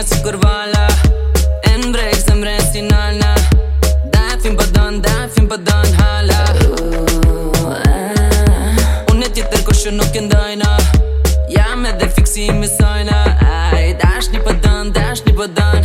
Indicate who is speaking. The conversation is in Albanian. Speaker 1: Kena që kur vala Em brejk zem brejk si nalna Da e fin pëdon, po da e fin pëdon po hala uh, uh, Unë e tjetër kur nuk e ndojna Ja me dhe fiksimi sojna Ai, Da është një pëdon, po da është një pëdon